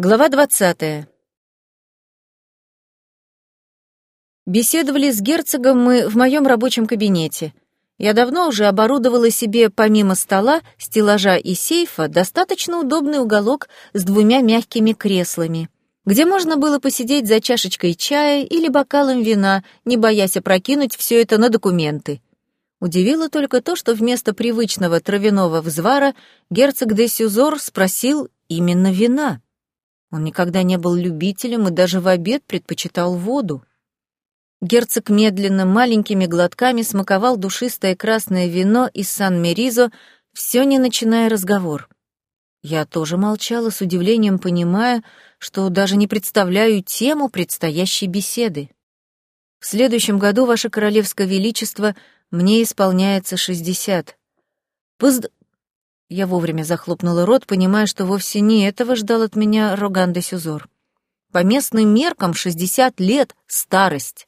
Глава двадцатая. Беседовали с герцогом мы в моем рабочем кабинете. Я давно уже оборудовала себе помимо стола, стеллажа и сейфа достаточно удобный уголок с двумя мягкими креслами, где можно было посидеть за чашечкой чая или бокалом вина, не боясь опрокинуть все это на документы. Удивило только то, что вместо привычного травяного взвара герцог де Сюзор спросил именно вина. Он никогда не был любителем и даже в обед предпочитал воду. Герцог медленно, маленькими глотками смаковал душистое красное вино из Сан-Меризо, все не начиная разговор. Я тоже молчала, с удивлением понимая, что даже не представляю тему предстоящей беседы. В следующем году, Ваше Королевское Величество, мне исполняется шестьдесят. Позд... Я вовремя захлопнула рот, понимая, что вовсе не этого ждал от меня Роган де Сюзор. По местным меркам 60 лет — старость.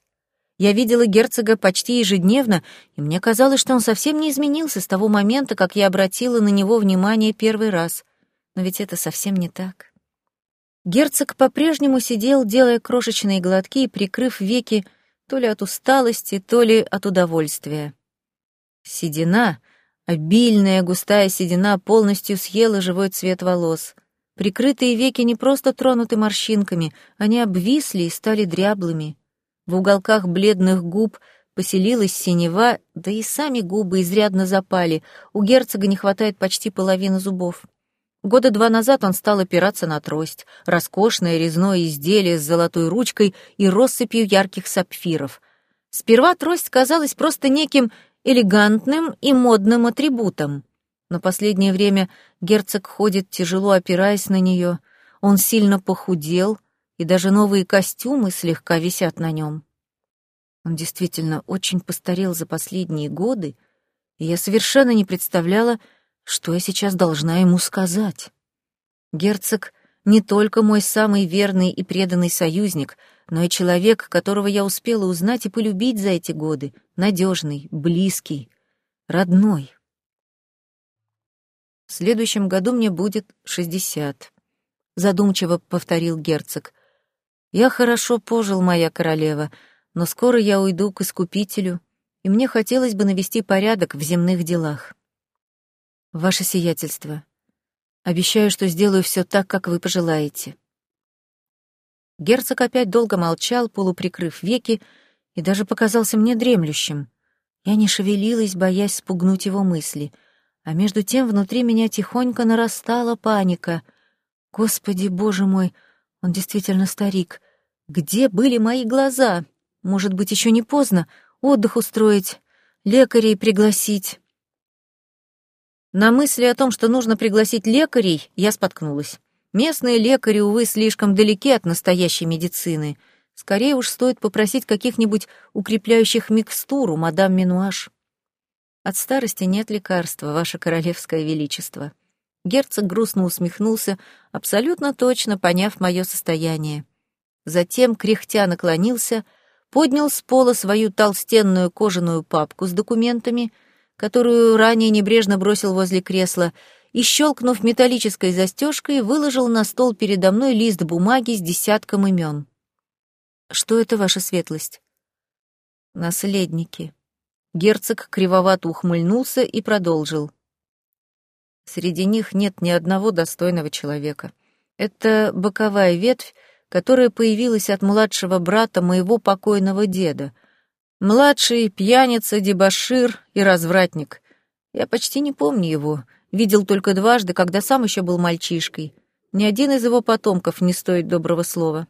Я видела герцога почти ежедневно, и мне казалось, что он совсем не изменился с того момента, как я обратила на него внимание первый раз. Но ведь это совсем не так. Герцог по-прежнему сидел, делая крошечные глотки и прикрыв веки то ли от усталости, то ли от удовольствия. Седина, Обильная густая седина полностью съела живой цвет волос. Прикрытые веки не просто тронуты морщинками, они обвисли и стали дряблыми. В уголках бледных губ поселилась синева, да и сами губы изрядно запали, у герцога не хватает почти половины зубов. Года два назад он стал опираться на трость, роскошное резное изделие с золотой ручкой и россыпью ярких сапфиров. Сперва трость казалась просто неким элегантным и модным атрибутом. Но последнее время герцог ходит тяжело опираясь на нее, он сильно похудел, и даже новые костюмы слегка висят на нем. Он действительно очень постарел за последние годы, и я совершенно не представляла, что я сейчас должна ему сказать. Герцог не только мой самый верный и преданный союзник, но и человек, которого я успела узнать и полюбить за эти годы, надежный, близкий, родной. В следующем году мне будет шестьдесят. Задумчиво повторил герцог. Я хорошо пожил, моя королева, но скоро я уйду к искупителю, и мне хотелось бы навести порядок в земных делах. Ваше сиятельство, обещаю, что сделаю все так, как вы пожелаете. Герцог опять долго молчал, полуприкрыв веки, и даже показался мне дремлющим. Я не шевелилась, боясь спугнуть его мысли, а между тем внутри меня тихонько нарастала паника. Господи, боже мой, он действительно старик. Где были мои глаза? Может быть, еще не поздно отдых устроить, лекарей пригласить. На мысли о том, что нужно пригласить лекарей, я споткнулась. Местные лекари, увы, слишком далеки от настоящей медицины. Скорее уж стоит попросить каких-нибудь укрепляющих микстур у мадам Минуаш. От старости нет лекарства, ваше королевское величество. Герцог грустно усмехнулся, абсолютно точно поняв мое состояние. Затем, кряхтя, наклонился, поднял с пола свою толстенную кожаную папку с документами, которую ранее небрежно бросил возле кресла, и, щелкнув металлической застежкой, выложил на стол передо мной лист бумаги с десятком имен. «Что это, ваша светлость?» «Наследники». Герцог кривовато ухмыльнулся и продолжил. «Среди них нет ни одного достойного человека. Это боковая ветвь, которая появилась от младшего брата моего покойного деда. Младший — пьяница, дебошир и развратник. Я почти не помню его, Видел только дважды, когда сам еще был мальчишкой. Ни один из его потомков не стоит доброго слова.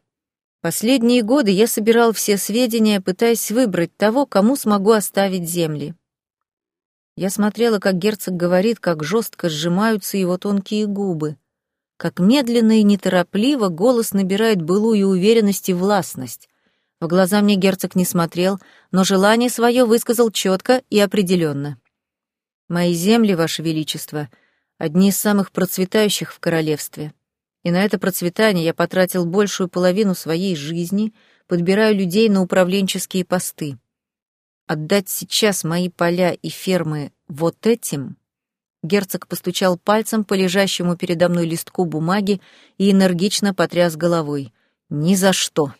Последние годы я собирал все сведения, пытаясь выбрать того, кому смогу оставить земли. Я смотрела, как герцог говорит, как жестко сжимаются его тонкие губы, как медленно и неторопливо голос набирает былую уверенность и властность. В глаза мне герцог не смотрел, но желание свое высказал четко и определенно. Мои земли, Ваше Величество, одни из самых процветающих в королевстве. И на это процветание я потратил большую половину своей жизни, подбирая людей на управленческие посты. Отдать сейчас мои поля и фермы вот этим Герцог постучал пальцем по лежащему передо мной листку бумаги и энергично потряс головой. «Ни за что!»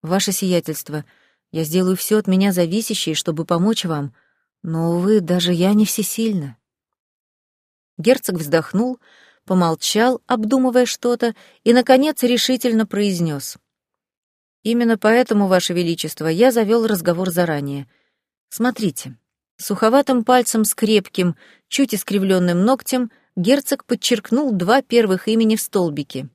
«Ваше сиятельство, я сделаю все от меня зависящее, чтобы помочь вам, но, увы, даже я не всесильна». Герцог вздохнул, помолчал, обдумывая что-то, и, наконец, решительно произнес. «Именно поэтому, Ваше Величество, я завел разговор заранее. Смотрите». Суховатым пальцем с крепким, чуть искривленным ногтем герцог подчеркнул два первых имени в столбике.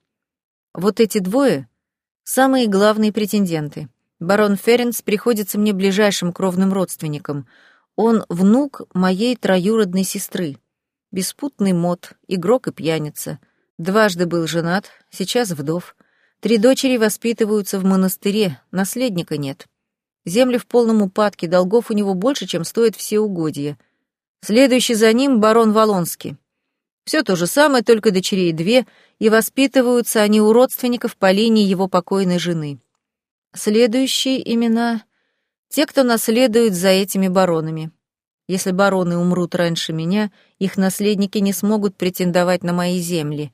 Вот эти двое — самые главные претенденты. Барон Ференс приходится мне ближайшим кровным родственником. Он внук моей троюродной сестры. Беспутный мод, игрок и пьяница. Дважды был женат, сейчас вдов. Три дочери воспитываются в монастыре, наследника нет. Земли в полном упадке, долгов у него больше, чем стоит все угодья. Следующий за ним барон Волонский. Все то же самое, только дочерей две, и воспитываются они у родственников по линии его покойной жены. Следующие имена — те, кто наследует за этими баронами. Если бароны умрут раньше меня, их наследники не смогут претендовать на мои земли.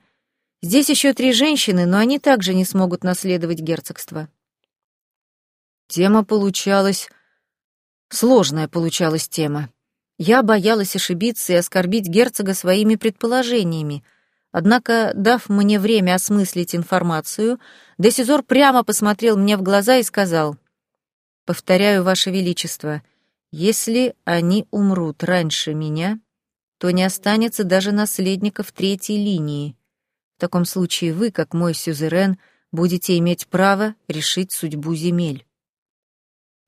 Здесь еще три женщины, но они также не смогут наследовать герцогство. Тема получалась... Сложная получалась тема. Я боялась ошибиться и оскорбить герцога своими предположениями. Однако, дав мне время осмыслить информацию, Десизор прямо посмотрел мне в глаза и сказал, «Повторяю, Ваше Величество, если они умрут раньше меня, то не останется даже наследников третьей линии. В таком случае вы, как мой сюзерен, будете иметь право решить судьбу земель.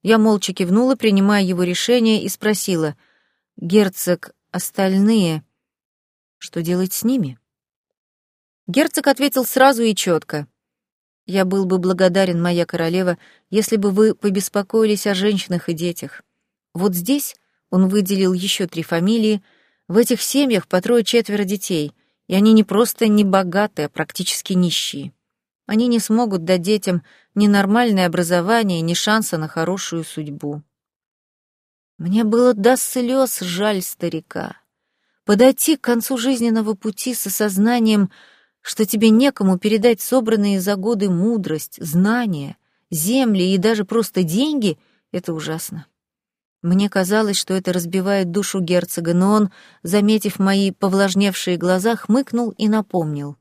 Я молча кивнула, принимая его решение, и спросила, «Герцог, остальные, что делать с ними?» Герцог ответил сразу и четко. «Я был бы благодарен, моя королева, если бы вы побеспокоились о женщинах и детях. Вот здесь он выделил еще три фамилии, в этих семьях по трое-четверо детей, и они не просто не богатые, а практически нищие. Они не смогут дать детям ни нормальное образование, ни шанса на хорошую судьбу. Мне было до слез жаль старика. Подойти к концу жизненного пути с осознанием, что тебе некому передать собранные за годы мудрость, знания, земли и даже просто деньги — это ужасно. Мне казалось, что это разбивает душу герцога, но он, заметив мои повлажневшие глаза, хмыкнул и напомнил.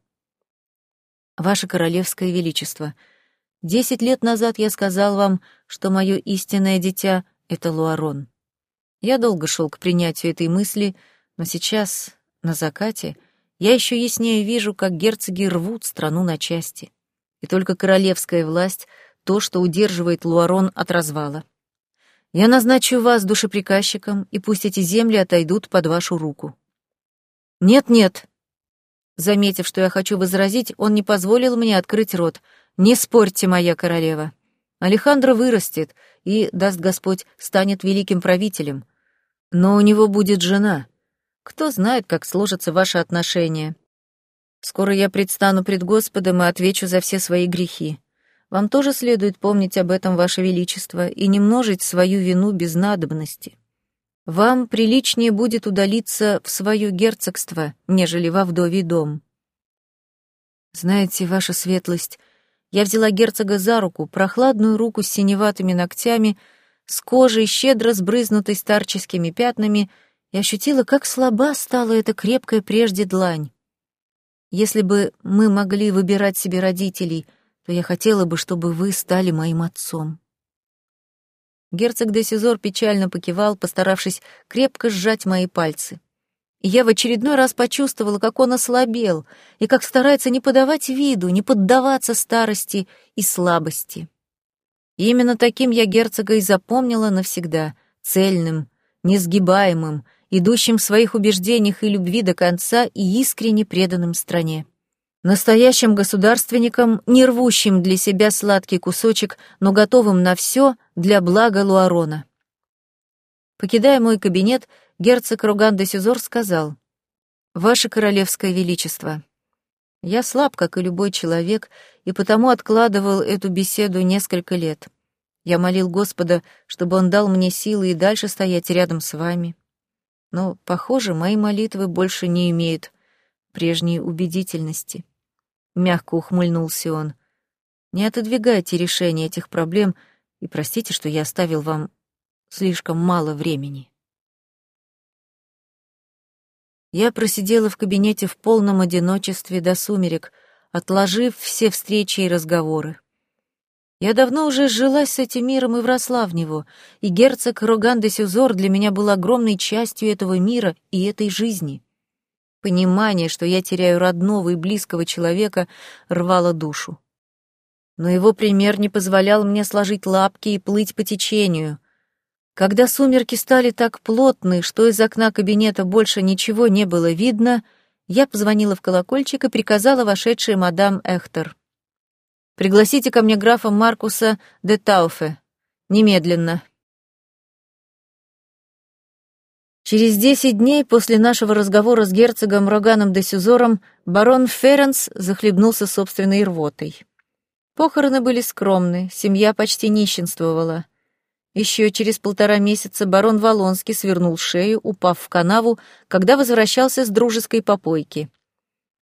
«Ваше Королевское Величество, десять лет назад я сказал вам, что мое истинное дитя — это Луарон. Я долго шел к принятию этой мысли, но сейчас, на закате, я еще яснее вижу, как герцоги рвут страну на части. И только королевская власть — то, что удерживает Луарон от развала. Я назначу вас душеприказчиком, и пусть эти земли отойдут под вашу руку. Нет-нет, Заметив, что я хочу возразить, он не позволил мне открыть рот. «Не спорьте, моя королева. Алехандро вырастет и, даст Господь, станет великим правителем. Но у него будет жена. Кто знает, как сложатся ваши отношения. Скоро я предстану пред Господом и отвечу за все свои грехи. Вам тоже следует помнить об этом, Ваше Величество, и не множить свою вину без надобности». Вам приличнее будет удалиться в свое герцогство, нежели во вдовий дом. Знаете, ваша светлость, я взяла герцога за руку, прохладную руку с синеватыми ногтями, с кожей, щедро сбрызнутой старческими пятнами, и ощутила, как слаба стала эта крепкая прежде длань. Если бы мы могли выбирать себе родителей, то я хотела бы, чтобы вы стали моим отцом. Герцог де Сизор печально покивал, постаравшись крепко сжать мои пальцы. И я в очередной раз почувствовала, как он ослабел, и как старается не подавать виду, не поддаваться старости и слабости. И именно таким я герцога и запомнила навсегда, цельным, несгибаемым, идущим в своих убеждениях и любви до конца и искренне преданным стране. Настоящим государственником, не рвущим для себя сладкий кусочек, но готовым на все для блага Луарона. Покидая мой кабинет, герцог Руган де Сюзор сказал, «Ваше Королевское Величество, я слаб, как и любой человек, и потому откладывал эту беседу несколько лет. Я молил Господа, чтобы Он дал мне силы и дальше стоять рядом с вами. Но, похоже, мои молитвы больше не имеют прежней убедительности. Мягко ухмыльнулся он. Не отодвигайте решение этих проблем и простите, что я оставил вам слишком мало времени. Я просидела в кабинете в полном одиночестве до сумерек, отложив все встречи и разговоры. Я давно уже сжилась с этим миром и вросла в него, и герцог Роган де Сюзор для меня был огромной частью этого мира и этой жизни. Понимание, что я теряю родного и близкого человека, рвало душу. Но его пример не позволял мне сложить лапки и плыть по течению. Когда сумерки стали так плотны, что из окна кабинета больше ничего не было видно, я позвонила в колокольчик и приказала вошедшей мадам Эхтер. Пригласите ко мне графа Маркуса де Тауфе. Немедленно. Через десять дней после нашего разговора с герцогом Роганом де Сюзором барон Ференс захлебнулся собственной рвотой. Похороны были скромны, семья почти нищенствовала. Еще через полтора месяца барон Волонский свернул шею, упав в канаву, когда возвращался с дружеской попойки.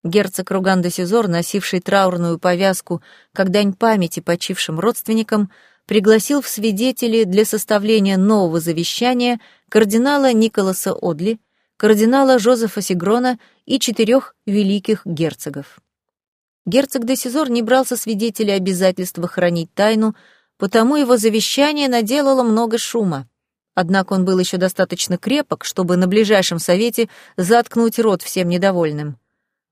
Герцог Руган де Сизор, носивший траурную повязку, как дань памяти почившим родственникам, пригласил в свидетели для составления нового завещания кардинала Николаса Одли, кардинала Жозефа Сигрона и четырех великих герцогов. Герцог де Сизор не брал со свидетелей обязательства хранить тайну, потому его завещание наделало много шума. Однако он был еще достаточно крепок, чтобы на ближайшем совете заткнуть рот всем недовольным.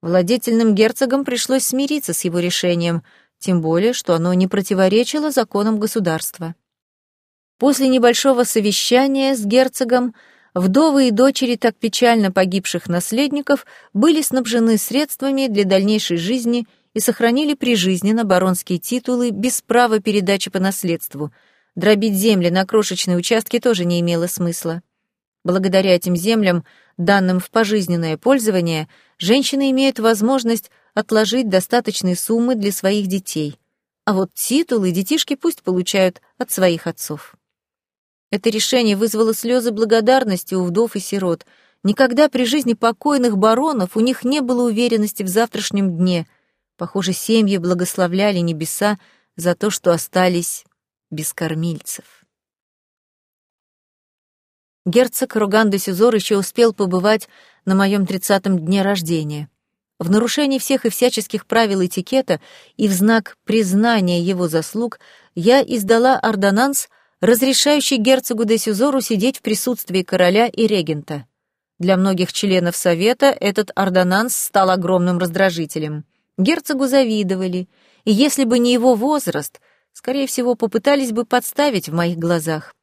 Владетельным герцогам пришлось смириться с его решением, тем более, что оно не противоречило законам государства. После небольшого совещания с герцогом вдовы и дочери так печально погибших наследников были снабжены средствами для дальнейшей жизни и сохранили прижизненно баронские титулы без права передачи по наследству. Дробить земли на крошечные участки тоже не имело смысла. Благодаря этим землям, данным в пожизненное пользование, женщины имеют возможность отложить достаточные суммы для своих детей. А вот титулы детишки пусть получают от своих отцов. Это решение вызвало слезы благодарности у вдов и сирот. Никогда при жизни покойных баронов у них не было уверенности в завтрашнем дне. Похоже, семьи благословляли небеса за то, что остались без кормильцев. Герцог Руган де Сюзор еще успел побывать на моем тридцатом дне рождения. В нарушении всех и всяческих правил этикета и в знак признания его заслуг я издала ордонанс, разрешающий герцогу де Сюзору сидеть в присутствии короля и регента. Для многих членов Совета этот ордонанс стал огромным раздражителем. Герцогу завидовали, и если бы не его возраст, скорее всего, попытались бы подставить в моих глазах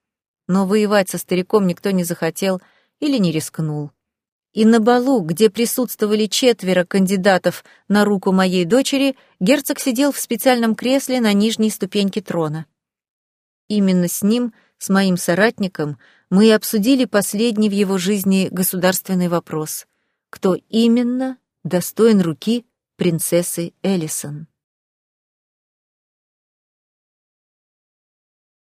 но воевать со стариком никто не захотел или не рискнул. И на балу, где присутствовали четверо кандидатов на руку моей дочери, герцог сидел в специальном кресле на нижней ступеньке трона. Именно с ним, с моим соратником, мы и обсудили последний в его жизни государственный вопрос. Кто именно достоин руки принцессы Элисон?